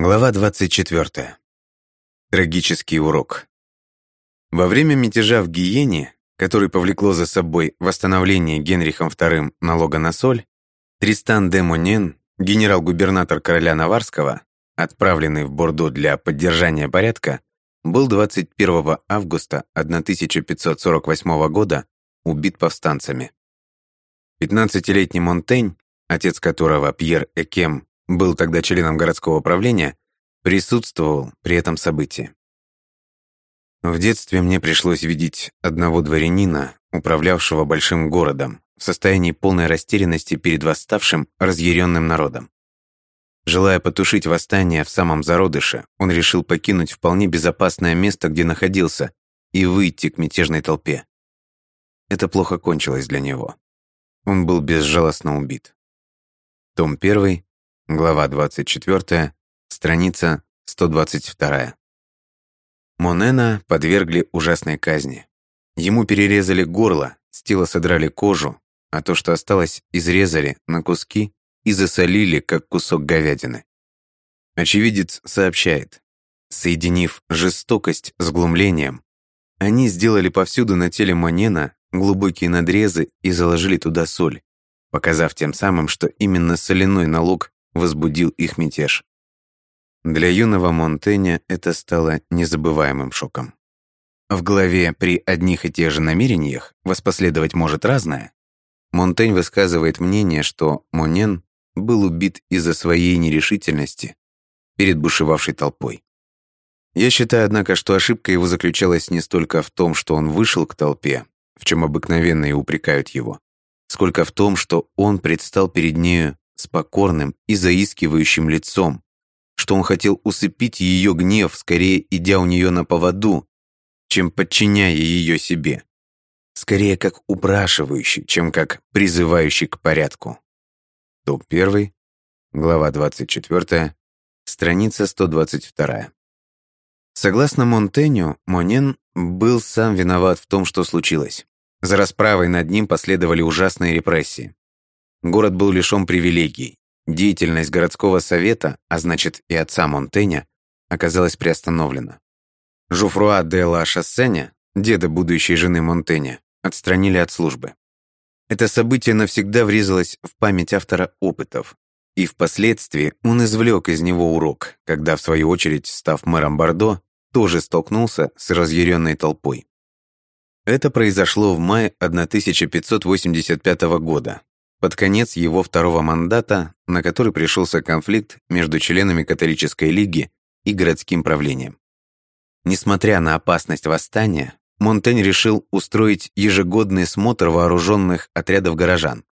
Глава 24. Трагический урок. Во время мятежа в Гиене, который повлекло за собой восстановление Генрихом II налога на соль, Тристан де Монен, генерал-губернатор короля Наварского, отправленный в Бордо для поддержания порядка, был 21 августа 1548 года убит повстанцами. 15-летний Монтень, отец которого, Пьер Экем, был тогда членом городского управления, присутствовал при этом событии. В детстве мне пришлось видеть одного дворянина, управлявшего большим городом, в состоянии полной растерянности перед восставшим, разъяренным народом. Желая потушить восстание в самом зародыше, он решил покинуть вполне безопасное место, где находился, и выйти к мятежной толпе. Это плохо кончилось для него. Он был безжалостно убит. Том 1, глава 24, страница 122. Монена подвергли ужасной казни. Ему перерезали горло, с тела содрали кожу, а то, что осталось, изрезали на куски и засолили, как кусок говядины. Очевидец сообщает, соединив жестокость с глумлением, они сделали повсюду на теле Монена глубокие надрезы и заложили туда соль, показав тем самым, что именно соляной налог возбудил их мятеж. Для юного Монтэня это стало незабываемым шоком. В главе «При одних и тех же намерениях воспоследовать может разное» Монтень высказывает мнение, что Монен был убит из-за своей нерешительности перед бушевавшей толпой. Я считаю, однако, что ошибка его заключалась не столько в том, что он вышел к толпе, в чем обыкновенно и упрекают его, сколько в том, что он предстал перед нею с покорным и заискивающим лицом, что он хотел усыпить ее гнев, скорее идя у нее на поводу, чем подчиняя ее себе. Скорее как упрашивающий, чем как призывающий к порядку. Том 1, глава 24, страница 122. Согласно Монтеню, Монен был сам виноват в том, что случилось. За расправой над ним последовали ужасные репрессии. Город был лишен привилегий. Деятельность городского совета, а значит и отца Монтеня, оказалась приостановлена. Жуфруа де ла Шассеня, деда будущей жены Монтеня, отстранили от службы. Это событие навсегда врезалось в память автора опытов, и впоследствии он извлек из него урок, когда, в свою очередь, став мэром Бордо, тоже столкнулся с разъяренной толпой. Это произошло в мае 1585 года, под конец его второго мандата, на который пришелся конфликт между членами католической лиги и городским правлением. Несмотря на опасность восстания, Монтень решил устроить ежегодный смотр вооруженных отрядов горожан.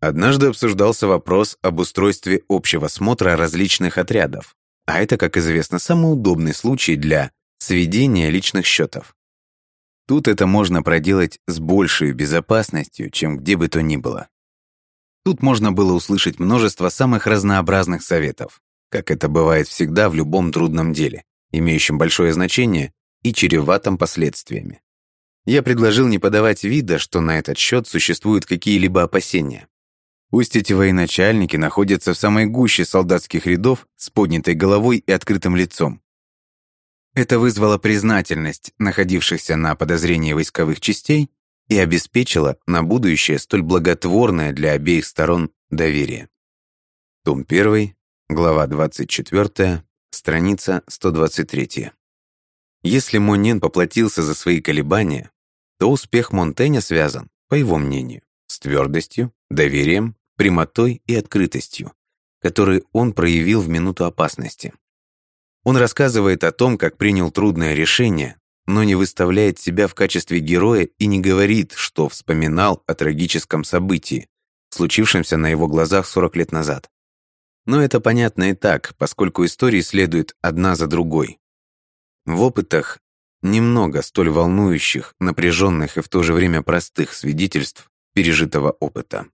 Однажды обсуждался вопрос об устройстве общего смотра различных отрядов, а это, как известно, самый удобный случай для сведения личных счетов. Тут это можно проделать с большей безопасностью, чем где бы то ни было. Тут можно было услышать множество самых разнообразных советов, как это бывает всегда в любом трудном деле, имеющем большое значение и чреватом последствиями. Я предложил не подавать вида, что на этот счет существуют какие-либо опасения. Пусть эти военачальники находятся в самой гуще солдатских рядов с поднятой головой и открытым лицом, это вызвало признательность находившихся на подозрении войсковых частей и обеспечило на будущее столь благотворное для обеих сторон доверие. Том 1, глава 24, страница 123. Если Монен поплатился за свои колебания, то успех Монтэня связан, по его мнению, с твердостью, доверием, прямотой и открытостью, которые он проявил в минуту опасности. Он рассказывает о том, как принял трудное решение, но не выставляет себя в качестве героя и не говорит, что вспоминал о трагическом событии, случившемся на его глазах 40 лет назад. Но это понятно и так, поскольку истории следуют одна за другой. В опытах немного столь волнующих, напряженных и в то же время простых свидетельств пережитого опыта.